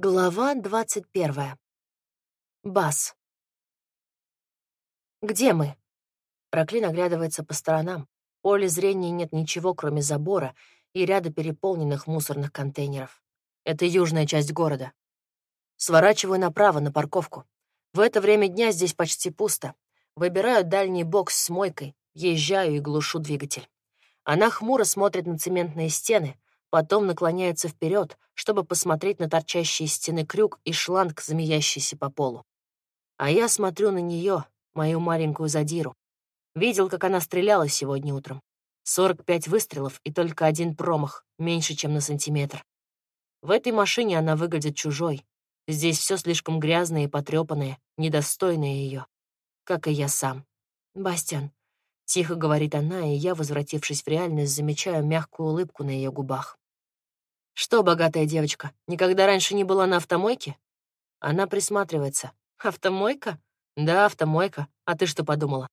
Глава двадцать первая. Бас. «Где мы?» Раклин оглядывается по сторонам. В поле зрения нет ничего, кроме забора и ряда переполненных мусорных контейнеров. Это южная часть города. Сворачиваю направо, на парковку. В это время дня здесь почти пусто. Выбираю дальний бокс с мойкой, езжаю и глушу двигатель. Она хмуро смотрит на цементные стены, потом наклоняется вперед, чтобы посмотреть на торчащие из стены крюк и шланг, змеящийся по полу. А я смотрю на нее, мою маленькую задиру. Видел, как она стреляла сегодня утром. 45 выстрелов и только один промах, меньше, чем на сантиметр. В этой машине она выглядит чужой. Здесь все слишком грязное и потрепанное, недостойное ее, как и я сам. «Бастиан», — тихо говорит она, и я, возвратившись в реальность, замечаю мягкую улыбку на ее губах. «Что, богатая девочка, никогда раньше не была на автомойке?» Она присматривается. «Автомойка?» «Да, автомойка. А ты что подумала?»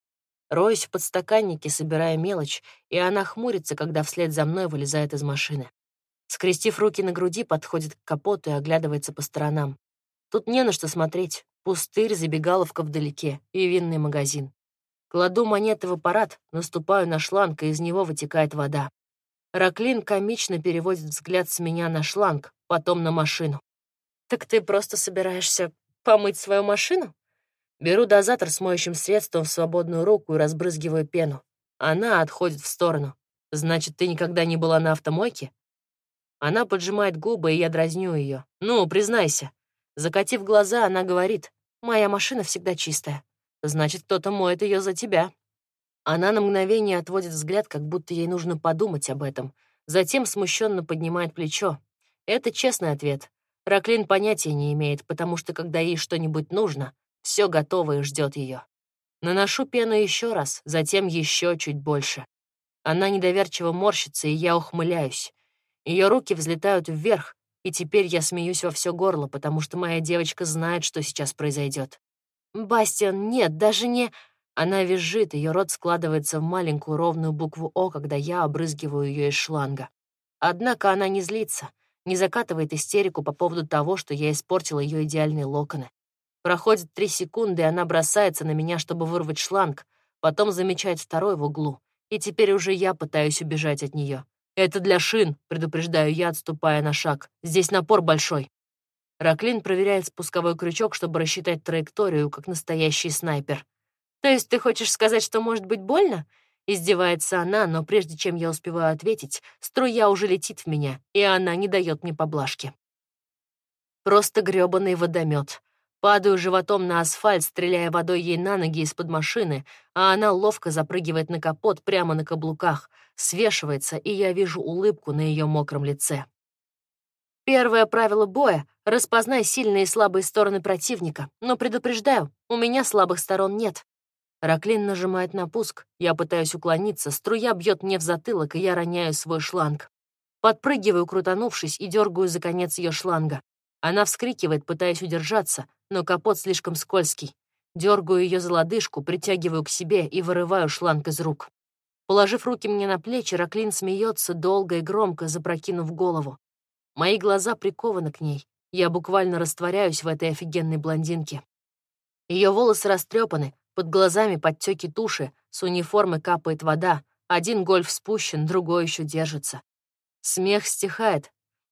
Роюсь в подстаканнике, собирая мелочь, и она хмурится, когда вслед за мной вылезает из машины. Скрестив руки на груди, подходит к капоту и оглядывается по сторонам. Тут не на что смотреть. Пустырь, забегаловка вдалеке и винный магазин. Кладу монеты в аппарат, наступаю на шланг, и из него вытекает вода. Раклин комично переводит взгляд с меня на шланг, потом на машину. «Так ты просто собираешься помыть свою машину?» Беру дозатор с моющим средством в свободную руку и разбрызгиваю пену. Она отходит в сторону. «Значит, ты никогда не была на автомойке?» Она поджимает губы, и я дразню ее. «Ну, признайся». Закатив глаза, она говорит, «Моя машина всегда чистая. Значит, кто-то моет ее за тебя». Она на мгновение отводит взгляд, как будто ей нужно подумать об этом. Затем смущенно поднимает плечо. Это честный ответ. Раклин понятия не имеет, потому что когда ей что-нибудь нужно, все готово и ждет ее. Наношу пену еще раз, затем еще чуть больше. Она недоверчиво морщится, и я ухмыляюсь. Ее руки взлетают вверх, и теперь я смеюсь во все горло, потому что моя девочка знает, что сейчас произойдет. «Бастиан, нет, даже не...» Она визжит, ее рот складывается в маленькую ровную букву «О», когда я обрызгиваю ее из шланга. Однако она не злится, не закатывает истерику по поводу того, что я испортила ее идеальные локоны. Проходит три секунды, и она бросается на меня, чтобы вырвать шланг, потом замечает второй в углу, и теперь уже я пытаюсь убежать от нее. «Это для шин», — предупреждаю я, отступая на шаг. «Здесь напор большой». Раклин проверяет спусковой крючок, чтобы рассчитать траекторию, как настоящий снайпер. «То есть ты хочешь сказать, что может быть больно?» Издевается она, но прежде чем я успеваю ответить, струя уже летит в меня, и она не дает мне поблажки. Просто грёбаный водомет. Падаю животом на асфальт, стреляя водой ей на ноги из-под машины, а она ловко запрыгивает на капот прямо на каблуках, свешивается, и я вижу улыбку на ее мокром лице. Первое правило боя — распознай сильные и слабые стороны противника, но предупреждаю, у меня слабых сторон нет. Раклин нажимает на пуск, я пытаюсь уклониться, струя бьет мне в затылок, и я роняю свой шланг. Подпрыгиваю, крутанувшись, и дергаю за конец ее шланга. Она вскрикивает, пытаясь удержаться, но капот слишком скользкий. Дергаю ее за лодыжку, притягиваю к себе и вырываю шланг из рук. Положив руки мне на плечи, Раклин смеется долго и громко, запрокинув голову. Мои глаза прикованы к ней. Я буквально растворяюсь в этой офигенной блондинке. Ее волосы растрепаны, под глазами подтеки туши, с униформы капает вода, один гольф спущен, другой еще держится. Смех стихает.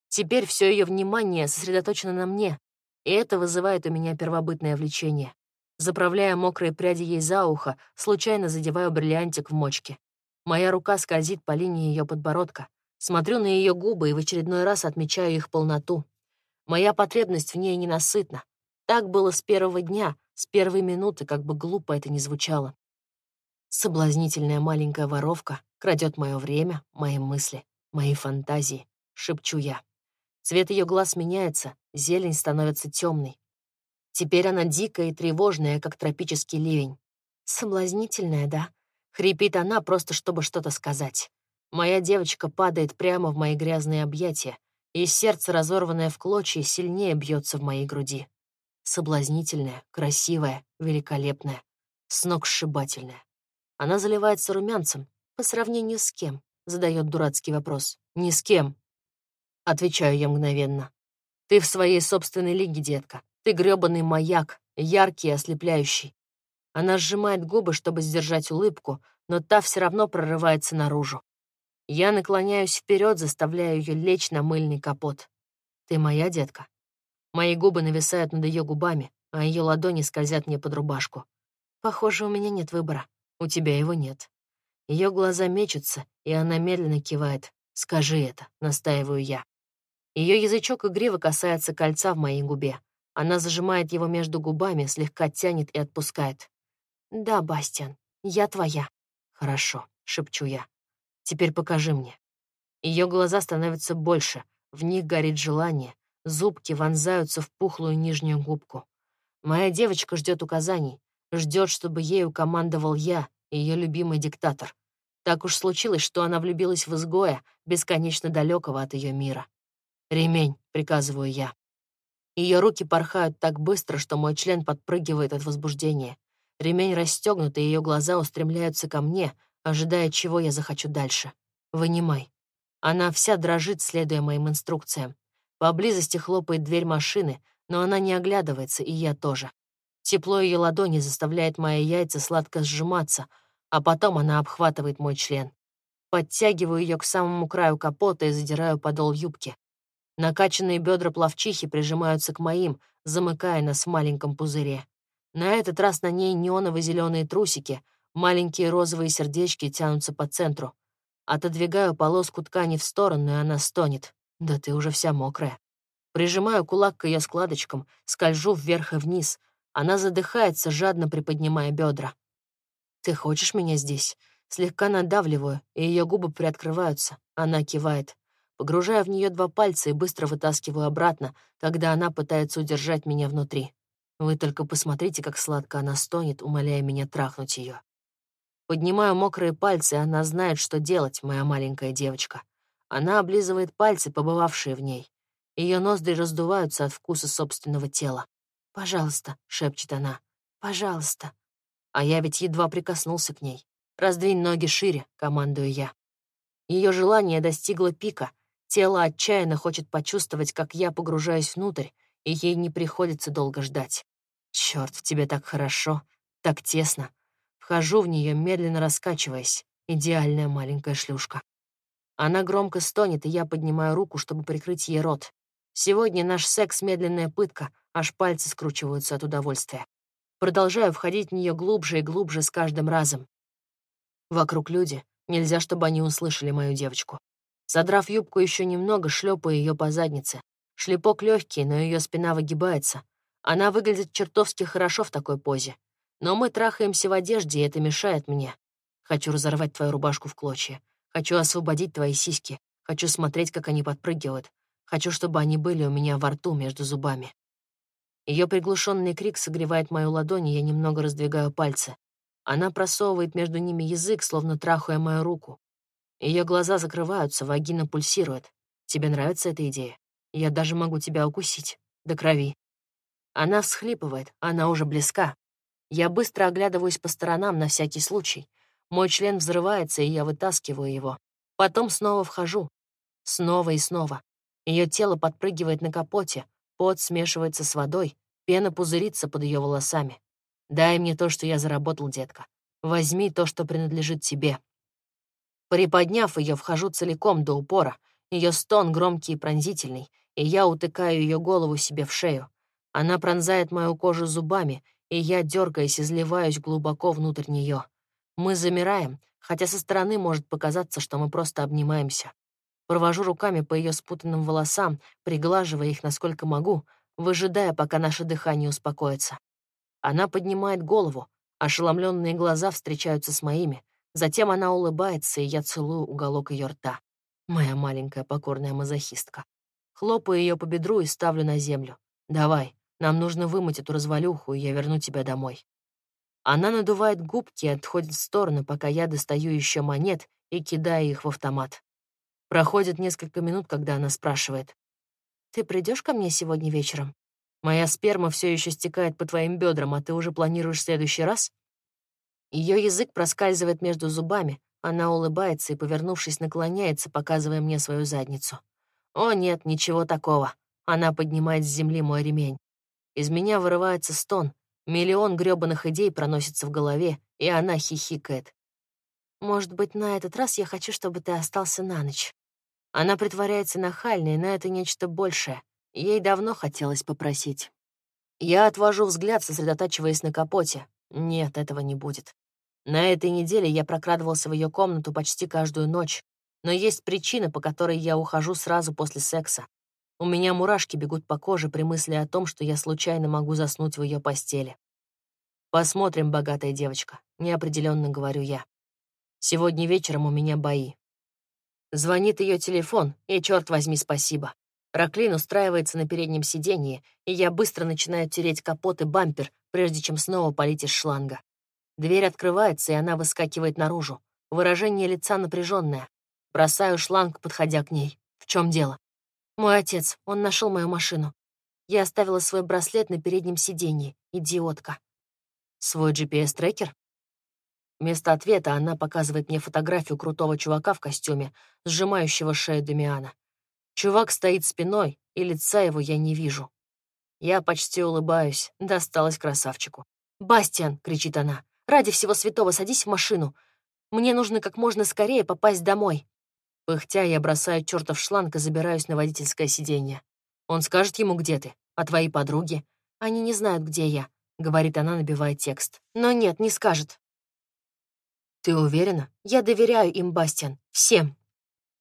Теперь все ее внимание сосредоточено на мне, и это вызывает у меня первобытное влечение. Заправляя мокрые пряди ей за ухо, случайно задеваю бриллиантик в мочке. Моя рука скользит по линии ее подбородка. Смотрю на ее губы и в очередной раз отмечаю их полноту. Моя потребность в ней ненасытна. Так было с первого дня, с первой минуты, как бы глупо это ни звучало. Соблазнительная маленькая воровка крадет мое время, мои мысли, мои фантазии, шепчу я. Цвет ее глаз меняется, зелень становится темной. Теперь она дикая и тревожная, как тропический ливень. Соблазнительная, да? Хрипит она, просто чтобы что-то сказать. Моя девочка падает прямо в мои грязные объятия, и сердце, разорванное в клочья, сильнее бьется в моей груди соблазнительная, красивая, великолепная, сногсшибательная. Она заливается румянцем. По сравнению с кем? Задает дурацкий вопрос. Ни с кем. Отвечаю я мгновенно. Ты в своей собственной лиге, детка. Ты грёбаный маяк, яркий и ослепляющий. Она сжимает губы, чтобы сдержать улыбку, но та все равно прорывается наружу. Я наклоняюсь вперед, заставляя ее лечь на мыльный капот. Ты моя детка. Мои губы нависают над ее губами, а ее ладони скользят мне под рубашку. Похоже, у меня нет выбора. У тебя его нет. Ее глаза мечутся, и она медленно кивает. «Скажи это», — настаиваю я. Ее язычок игриво касается кольца в моей губе. Она зажимает его между губами, слегка тянет и отпускает. «Да, Бастиан, я твоя». «Хорошо», — шепчу я. «Теперь покажи мне». Ее глаза становятся больше, в них горит желание, зубки вонзаются в пухлую нижнюю губку. Моя девочка ждет указаний, ждет, чтобы ею командовал я, ее любимый диктатор. Так уж случилось, что она влюбилась в изгоя, бесконечно далекого от ее мира. «Ремень», — приказываю я. Ее руки порхают так быстро, что мой член подпрыгивает от возбуждения. Ремень расстегнут, и ее глаза устремляются ко мне, ожидая, чего я захочу дальше. «Вынимай». Она вся дрожит, следуя моим инструкциям. Поблизости хлопает дверь машины, но она не оглядывается, и я тоже. Тепло ее ладони заставляет мои яйца сладко сжиматься, а потом она обхватывает мой член. Подтягиваю ее к самому краю капота и задираю подол юбки. Накачанные бедра плавчихи прижимаются к моим, замыкая нас в маленьком пузыре. На этот раз на ней неоново-зеленые трусики, маленькие розовые сердечки тянутся по центру. Отодвигаю полоску ткани в сторону, и она стонет. Да ты уже вся мокрая. Прижимаю кулак к ее складочкам, скольжу вверх и вниз. Она задыхается, жадно приподнимая бедра. «Ты хочешь меня здесь?» Слегка надавливаю, и ее губы приоткрываются. Она кивает. Погружаю в нее два пальца и быстро вытаскиваю обратно, когда она пытается удержать меня внутри. Вы только посмотрите, как сладко она стонет, умоляя меня трахнуть ее. Поднимаю мокрые пальцы, и она знает, что делать, моя маленькая девочка. Она облизывает пальцы, побывавшие в ней. Ее ноздри раздуваются от вкуса собственного тела. «Пожалуйста», — шепчет она, — «пожалуйста». А я ведь едва прикоснулся к ней. «Раздвинь ноги шире», — командую я. Ее желание достигло пика. Тело отчаянно хочет почувствовать, как я погружаюсь внутрь, и ей не приходится долго ждать. Черт, в тебе так хорошо, так тесно. Вхожу в нее, медленно раскачиваясь. Идеальная маленькая шлюшка. Она громко стонет, и я поднимаю руку, чтобы прикрыть ей рот. Сегодня наш секс — медленная пытка, аж пальцы скручиваются от удовольствия. Продолжаю входить в нее глубже и глубже с каждым разом. Вокруг люди. Нельзя, чтобы они услышали мою девочку. Задрав юбку еще немного, шлепаю ее по заднице. Шлепок легкий, но ее спина выгибается. Она выглядит чертовски хорошо в такой позе. Но мы трахаемся в одежде, и это мешает мне. Хочу разорвать твою рубашку в клочья. Хочу освободить твои сиськи. Хочу смотреть, как они подпрыгивают. Хочу, чтобы они были у меня во рту между зубами. Ее приглушенный крик согревает мою ладонь, и я немного раздвигаю пальцы. Она просовывает между ними язык, словно трахая мою руку. Ее глаза закрываются, вагина пульсирует. Тебе нравится эта идея? Я даже могу тебя укусить. До крови. Она всхлипывает, она уже близка. Я быстро оглядываюсь по сторонам на всякий случай. Мой член взрывается, и я вытаскиваю его. Потом снова вхожу. Снова и снова. Ее тело подпрыгивает на капоте, Пот смешивается с водой, пена пузырится под ее волосами. Дай мне то, что я заработал, детка. Возьми то, что принадлежит тебе. Приподняв ее, вхожу целиком до упора. Ее стон громкий и пронзительный, и я утыкаю ее голову себе в шею. Она пронзает мою кожу зубами, и я, дергаясь, изливаюсь глубоко внутрь нее. Мы замираем, хотя со стороны может показаться, что мы просто обнимаемся. Провожу руками по ее спутанным волосам, приглаживая их насколько могу, выжидая, пока наше дыхание успокоится. Она поднимает голову, ошеломленные глаза встречаются с моими. Затем она улыбается, и я целую уголок ее рта. Моя маленькая покорная мазохистка. Хлопаю ее по бедру и ставлю на землю. «Давай, нам нужно вымыть эту развалюху, и я верну тебя домой». Она надувает губки и отходит в сторону, пока я достаю еще монет и кидаю их в автомат. Проходит несколько минут, когда она спрашивает. «Ты придешь ко мне сегодня вечером? Моя сперма все еще стекает по твоим бедрам, а ты уже планируешь в следующий раз?» Ее язык проскальзывает между зубами. Она улыбается и, повернувшись, наклоняется, показывая мне свою задницу. «О, нет, ничего такого. Она поднимает с земли мой ремень. Из меня вырывается стон. Миллион грёбаных идей проносится в голове, и она хихикает. «Может быть, на этот раз я хочу, чтобы ты остался на ночь». Она притворяется нахальной, но это нечто большее. Ей давно хотелось попросить. Я отвожу взгляд, сосредотачиваясь на капоте. Нет, этого не будет. На этой неделе я прокрадывался в ее комнату почти каждую ночь, но есть причина, по которой я ухожу сразу после секса. У меня мурашки бегут по коже при мысли о том, что я случайно могу заснуть в ее постели. Посмотрим, богатая девочка, неопределенно говорю я. Сегодня вечером у меня бои. Звонит ее телефон, и, черт возьми, спасибо. Раклин устраивается на переднем сиденье, и я быстро начинаю тереть капот и бампер, прежде чем снова полить из шланга. Дверь открывается, и она выскакивает наружу. Выражение лица напряженное. Бросаю шланг, подходя к ней. В чем дело? Мой отец, он нашел мою машину. Я оставила свой браслет на переднем сиденье. Идиотка. Свой GPS-трекер? Вместо ответа она показывает мне фотографию крутого чувака в костюме, сжимающего шею Дамиана. Чувак стоит спиной, и лица его я не вижу. Я почти улыбаюсь, досталось красавчику. «Бастиан!» — кричит она. «Ради всего святого садись в машину. Мне нужно как можно скорее попасть домой». Пыхтя я бросаю чертов шланг и забираюсь на водительское сиденье. Он скажет ему, где ты, а твои подруги. Они не знают, где я, — говорит она, набивая текст. Но нет, не скажет. «Ты уверена? Я доверяю им, Бастиан. Всем».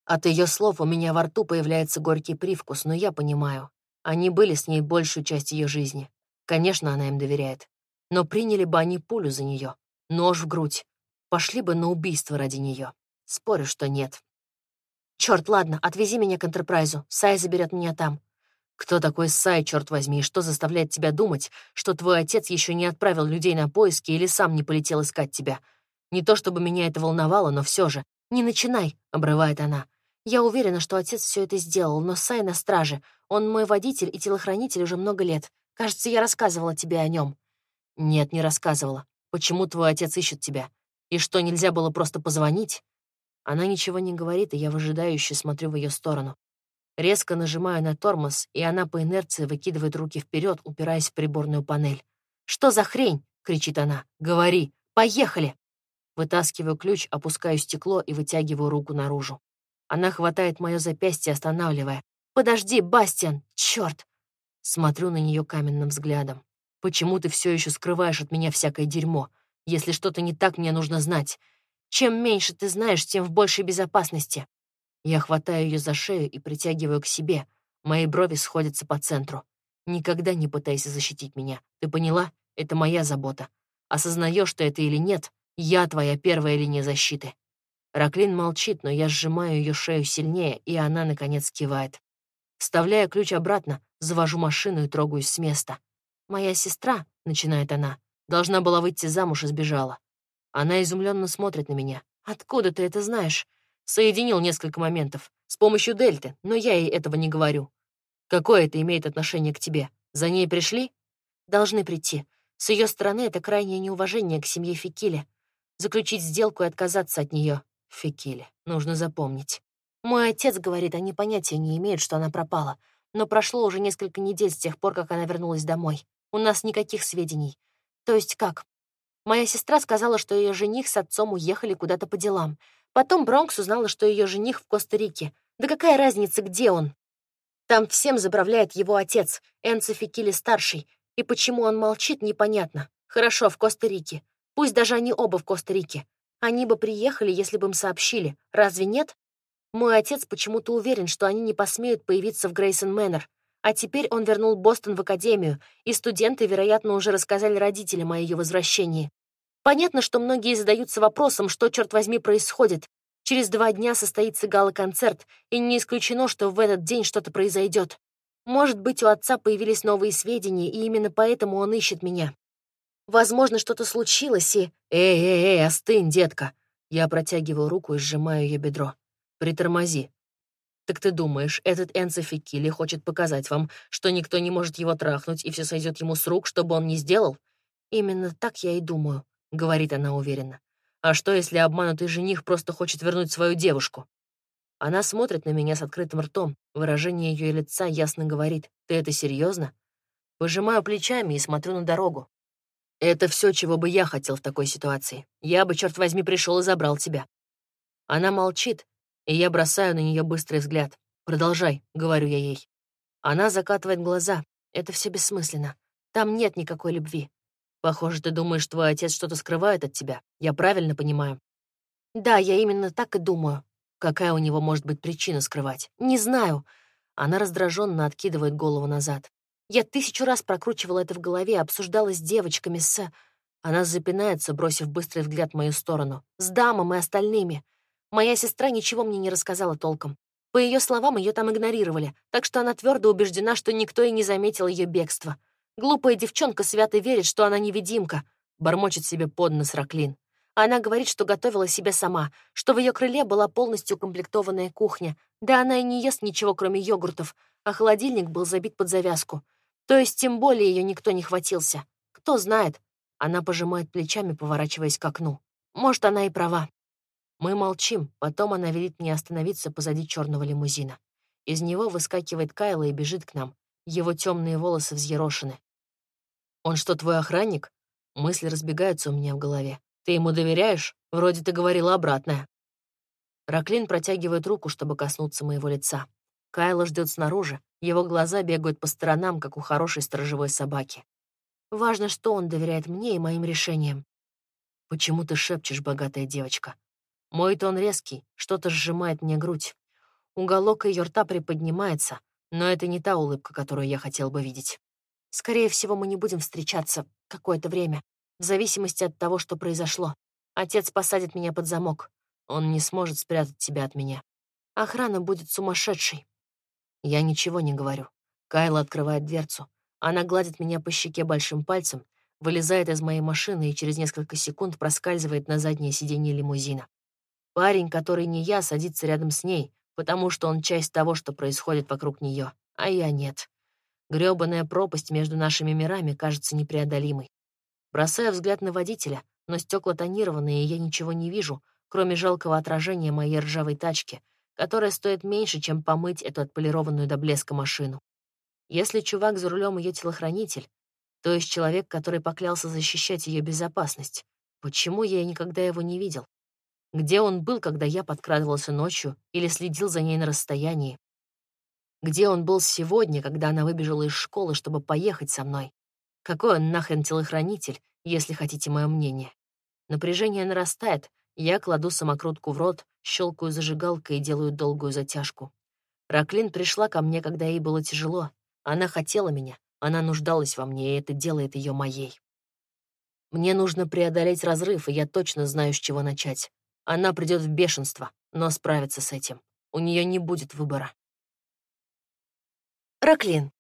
От ее слов у меня во рту появляется горький привкус, но я понимаю. Они были с ней большую часть ее жизни. Конечно, она им доверяет. Но приняли бы они пулю за нее, нож в грудь. Пошли бы на убийство ради нее. Спорю, что нет. Черт, ладно, отвези меня к Энтерпрайзу. Сай заберет меня там. Кто такой Сай, черт возьми, и что заставляет тебя думать, что твой отец еще не отправил людей на поиски или сам не полетел искать тебя? Не то чтобы меня это волновало, но все же. «Не начинай», — обрывает она. «Я уверена, что отец все это сделал, но Сай на страже. Он мой водитель и телохранитель уже много лет. Кажется, я рассказывала тебе о нем. «Нет, не рассказывала. Почему твой отец ищет тебя? И что, нельзя было просто позвонить?» Она ничего не говорит, и я выжидающе смотрю в ее сторону. Резко нажимаю на тормоз, и она по инерции выкидывает руки вперед, упираясь в приборную панель. «Что за хрень?» — кричит она. «Говори! Поехали!» Вытаскиваю ключ, опускаю стекло и вытягиваю руку наружу. Она хватает мое запястье, останавливая. «Подожди, Бастиан! Черт!» Смотрю на нее каменным взглядом. «Почему ты все еще скрываешь от меня всякое дерьмо? Если что-то не так, мне нужно знать. Чем меньше ты знаешь, тем в большей безопасности». Я хватаю ее за шею и притягиваю к себе. Мои брови сходятся по центру. «Никогда не пытайся защитить меня. Ты поняла? Это моя забота. Осознаешь что это или нет, я твоя первая линия защиты». Раклин молчит, но я сжимаю ее шею сильнее, и она, наконец, кивает. Вставляя ключ обратно, завожу машину и трогаюсь с места. «Моя сестра», — начинает она, — «должна была выйти замуж и сбежала». Она изумленно смотрит на меня. «Откуда ты это знаешь?» Соединил несколько моментов. С помощью дельты, но я ей этого не говорю. Какое это имеет отношение к тебе? За ней пришли? Должны прийти. С ее стороны это крайнее неуважение к семье Фикили заключить сделку и отказаться от нее. Фекили, нужно запомнить. Мой отец говорит, они понятия не имеют, что она пропала. Но прошло уже несколько недель с тех пор, как она вернулась домой. У нас никаких сведений. То есть как? Моя сестра сказала, что ее жених с отцом уехали куда-то по делам. Потом Бронкс узнала, что ее жених в Коста-Рике. Да какая разница, где он? Там всем заправляет его отец, Энцо Фекили-старший. И почему он молчит, непонятно. Хорошо, в Коста-Рике. Пусть даже они оба в Коста-Рике. Они бы приехали, если бы им сообщили. Разве нет? Мой отец почему-то уверен, что они не посмеют появиться в Грейсон Мэннер. А теперь он вернул Бостон в академию, и студенты, вероятно, уже рассказали родителям о ее возвращении. Понятно, что многие задаются вопросом, что, черт возьми, происходит. Через два дня состоится гала-концерт, и не исключено, что в этот день что-то произойдет. Может быть, у отца появились новые сведения, и именно поэтому он ищет меня. Возможно, что-то случилось, и... «Эй, эй, эй, остынь, детка!» Я протягиваю руку и сжимаю ее бедро. «Притормози». «Так ты думаешь, этот Энцо Фикили хочет показать вам, что никто не может его трахнуть, и все сойдет ему с рук, чтобы он не сделал?» «Именно так я и думаю», — говорит она уверенно. «А что, если обманутый жених просто хочет вернуть свою девушку?» Она смотрит на меня с открытым ртом, Выражение ее лица ясно говорит, ты это серьезно? Выжимаю плечами и смотрю на дорогу. Это все, чего бы я хотел в такой ситуации. Я бы, черт возьми, пришел и забрал тебя. Она молчит, и я бросаю на нее быстрый взгляд. «Продолжай», — говорю я ей. Она закатывает глаза. Это все бессмысленно. Там нет никакой любви. Похоже, ты думаешь, твой отец что-то скрывает от тебя. Я правильно понимаю? Да, я именно так и думаю. Какая у него может быть причина скрывать? Не знаю. Она раздраженно откидывает голову назад. Я тысячу раз прокручивала это в голове, обсуждала с девочками, с... Она запинается, бросив быстрый взгляд в мою сторону. С дамом и остальными. Моя сестра ничего мне не рассказала толком. По ее словам, ее там игнорировали, так что она твердо убеждена, что никто и не заметил ее бегства. Глупая девчонка свято верит, что она невидимка, бормочет себе под нос Раклин. Она говорит, что готовила себя сама, что в ее крыле была полностью укомплектованная кухня. Да она и не ест ничего, кроме йогуртов, а холодильник был забит под завязку. То есть тем более ее никто не хватился. Кто знает. Она пожимает плечами, поворачиваясь к окну. Может, она и права. Мы молчим, потом она велит мне остановиться позади черного лимузина. Из него выскакивает Кайла и бежит к нам. Его темные волосы взъерошены. «Он что, твой охранник?» Мысли разбегаются у меня в голове. «Ты ему доверяешь? Вроде ты говорила обратное». Раклин протягивает руку, чтобы коснуться моего лица. Кайла ждет снаружи, его глаза бегают по сторонам, как у хорошей сторожевой собаки. Важно, что он доверяет мне и моим решениям. «Почему ты шепчешь, богатая девочка?» Мой тон резкий, что-то сжимает мне грудь. Уголок ее рта приподнимается, но это не та улыбка, которую я хотел бы видеть. Скорее всего, мы не будем встречаться какое-то время, в зависимости от того, что произошло. Отец посадит меня под замок. Он не сможет спрятать тебя от меня. Охрана будет сумасшедшей. Я ничего не говорю. Кайла открывает дверцу. Она гладит меня по щеке большим пальцем, вылезает из моей машины и через несколько секунд проскальзывает на заднее сиденье лимузина. Парень, который не я, садится рядом с ней, потому что он часть того, что происходит вокруг нее, а я нет. Грёбаная пропасть между нашими мирами кажется непреодолимой. Бросаю взгляд на водителя, но стекла тонированные, и я ничего не вижу, кроме жалкого отражения моей ржавой тачки, которая стоит меньше, чем помыть эту отполированную до блеска машину. Если чувак за рулем ее телохранитель, то есть человек, который поклялся защищать ее безопасность, почему я никогда его не видел? Где он был, когда я подкрадывался ночью или следил за ней на расстоянии? Где он был сегодня, когда она выбежала из школы, чтобы поехать со мной? Какой он нахрен телохранитель, если хотите мое мнение? Напряжение нарастает, я кладу самокрутку в рот, щелкаю зажигалкой и делаю долгую затяжку. Раклин пришла ко мне, когда ей было тяжело. Она хотела меня, она нуждалась во мне, и это делает ее моей. Мне нужно преодолеть разрыв, и я точно знаю, с чего начать. Она придет в бешенство, но справится с этим. У нее не будет выбора. Раклин.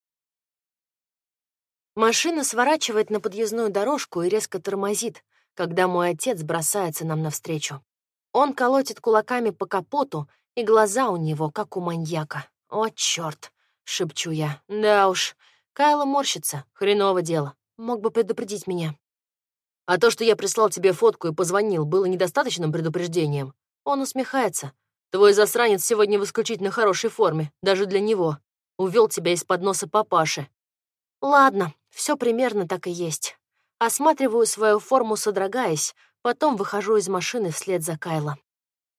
Машина сворачивает на подъездную дорожку и резко тормозит, когда мой отец бросается нам навстречу. Он колотит кулаками по капоту, и глаза у него, как у маньяка. «О, чёрт!» — шепчу я. «Да уж, Кайла морщится, хреново дело. Мог бы предупредить меня». «А то, что я прислал тебе фотку и позвонил, было недостаточным предупреждением?» Он усмехается. «Твой засранец сегодня в исключительно хорошей форме, даже для него увел тебя из-под носа папаши. Ладно, все примерно так и есть. Осматриваю свою форму, содрогаясь, потом выхожу из машины вслед за Кайло.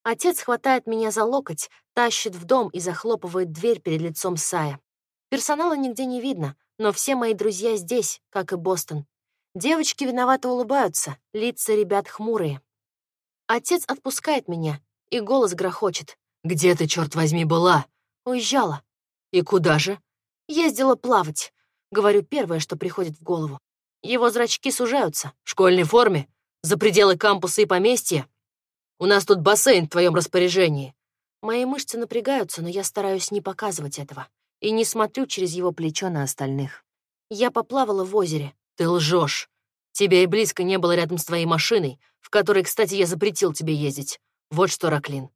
Отец хватает меня за локоть, тащит в дом и захлопывает дверь перед лицом Сая. Персонала нигде не видно, но все мои друзья здесь, как и Бостон. Девочки виновато улыбаются, лица ребят хмурые. Отец отпускает меня, и голос грохочет. «Где ты, черт возьми, была?» «Уезжала. «И куда же?» «Ездила плавать», — говорю первое, что приходит в голову. Его зрачки сужаются. «В школьной форме? За пределы кампуса и поместья? У нас тут бассейн в твоем распоряжении». Мои мышцы напрягаются, но я стараюсь не показывать этого и не смотрю через его плечо на остальных. Я поплавала в озере. «Ты лжешь. Тебя и близко не было рядом с твоей машиной, в которой, кстати, я запретил тебе ездить. Вот что, Раклин,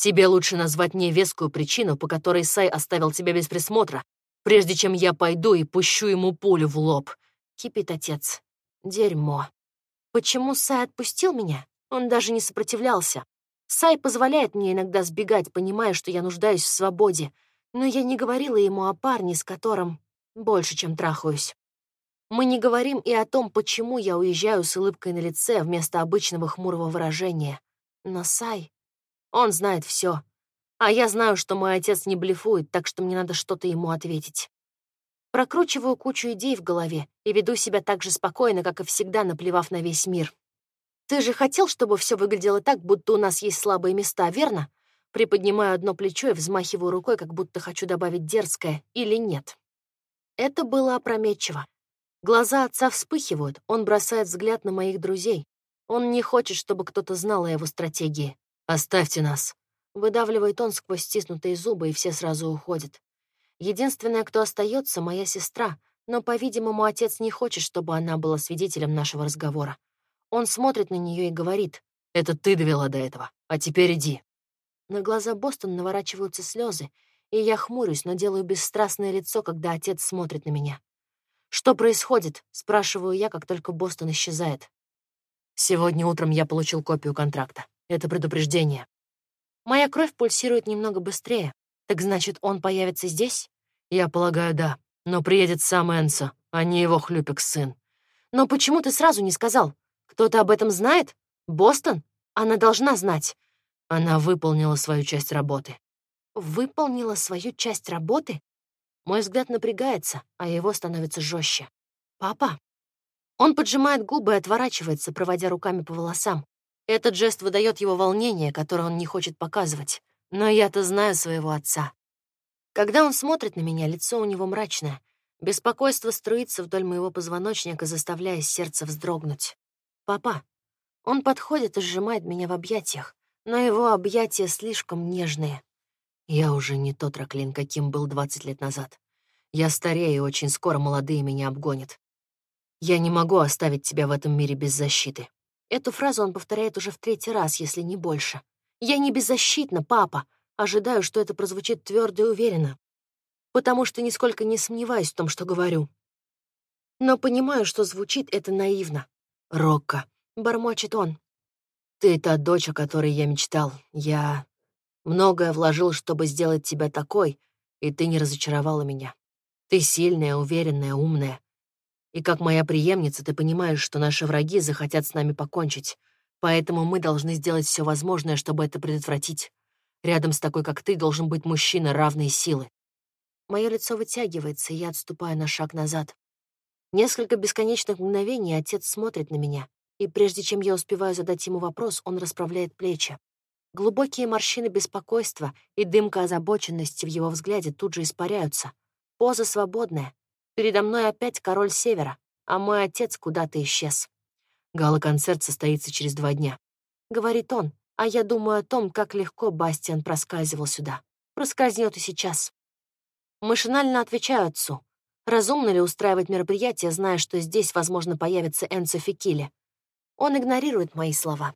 Тебе лучше назвать мне вескую причину, по которой Сай оставил тебя без присмотра, прежде чем я пойду и пущу ему пулю в лоб. Кипит отец. Дерьмо. Почему Сай отпустил меня? Он даже не сопротивлялся. Сай позволяет мне иногда сбегать, понимая, что я нуждаюсь в свободе. Но я не говорила ему о парне, с которым больше, чем трахаюсь. Мы не говорим и о том, почему я уезжаю с улыбкой на лице вместо обычного хмурого выражения. Но Сай, он знает все. А я знаю, что мой отец не блефует, так что мне надо что-то ему ответить. Прокручиваю кучу идей в голове и веду себя так же спокойно, как и всегда, наплевав на весь мир. Ты же хотел, чтобы все выглядело так, будто у нас есть слабые места, верно? Приподнимаю одно плечо и взмахиваю рукой, как будто хочу добавить дерзкое или нет. Это было опрометчиво. Глаза отца вспыхивают, он бросает взгляд на моих друзей. Он не хочет, чтобы кто-то знал о его стратегии. «Оставьте нас!» Выдавливает он сквозь стиснутые зубы, и все сразу уходят. Единственная, кто остается, моя сестра, но, по-видимому, отец не хочет, чтобы она была свидетелем нашего разговора. Он смотрит на нее и говорит, «Это ты довела до этого, а теперь иди». На глаза Бостон наворачиваются слезы, и я хмурюсь, но делаю бесстрастное лицо, когда отец смотрит на меня. «Что происходит?» — спрашиваю я, как только Бостон исчезает. «Сегодня утром я получил копию контракта. Это предупреждение». Моя кровь пульсирует немного быстрее. Так значит, он появится здесь? Я полагаю, да. Но приедет сам Энсо, а не его хлюпик сын. Но почему ты сразу не сказал? Кто-то об этом знает? Бостон? Она должна знать. Она выполнила свою часть работы. Выполнила свою часть работы? Мой взгляд напрягается, а его становится жестче. «Папа!» Он поджимает губы и отворачивается, проводя руками по волосам. Этот жест выдает его волнение, которое он не хочет показывать. Но я-то знаю своего отца. Когда он смотрит на меня, лицо у него мрачное. Беспокойство струится вдоль моего позвоночника, заставляя сердце вздрогнуть. «Папа!» Он подходит и сжимает меня в объятиях, но его объятия слишком нежные. Я уже не тот Раклин, каким был 20 лет назад. Я старею, и очень скоро молодые меня обгонят. Я не могу оставить тебя в этом мире без защиты. Эту фразу он повторяет уже в третий раз, если не больше. Я не беззащитна, папа. Ожидаю, что это прозвучит твердо и уверенно. Потому что нисколько не сомневаюсь в том, что говорю. Но понимаю, что звучит это наивно. «Рокко», — бормочет он. «Ты та дочь, о которой я мечтал. Я многое вложил, чтобы сделать тебя такой, и ты не разочаровала меня. Ты сильная, уверенная, умная. И как моя преемница, ты понимаешь, что наши враги захотят с нами покончить. Поэтому мы должны сделать все возможное, чтобы это предотвратить. Рядом с такой, как ты, должен быть мужчина равной силы. Мое лицо вытягивается, и я отступаю на шаг назад. Несколько бесконечных мгновений отец смотрит на меня, и прежде чем я успеваю задать ему вопрос, он расправляет плечи. Глубокие морщины беспокойства и дымка озабоченности в его взгляде тут же испаряются. Поза свободная. Передо мной опять король Севера, а мой отец куда-то исчез. Гала-концерт состоится через два дня. Говорит он, а я думаю о том, как легко Бастиан проскальзывал сюда. Проскользнет и сейчас. Машинально отвечаю отцу. Разумно ли устраивать мероприятие, зная, что здесь, возможно, появится Энцо Фикили? Он игнорирует мои слова.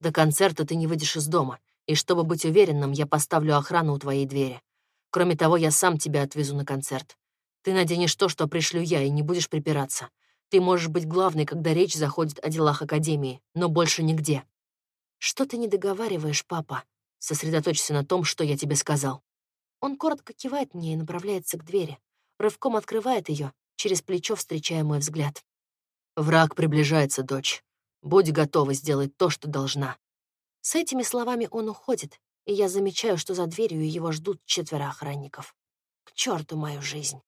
До концерта ты не выйдешь из дома, и чтобы быть уверенным, я поставлю охрану у твоей двери. Кроме того, я сам тебя отвезу на концерт. Ты наденешь то, что пришлю я, и не будешь припираться. Ты можешь быть главной, когда речь заходит о делах Академии, но больше нигде. Что ты не договариваешь, папа? Сосредоточься на том, что я тебе сказал. Он коротко кивает мне и направляется к двери. Рывком открывает ее, через плечо встречая мой взгляд. Враг приближается, дочь. Будь готова сделать то, что должна. С этими словами он уходит, и я замечаю, что за дверью его ждут четверо охранников. К черту мою жизнь.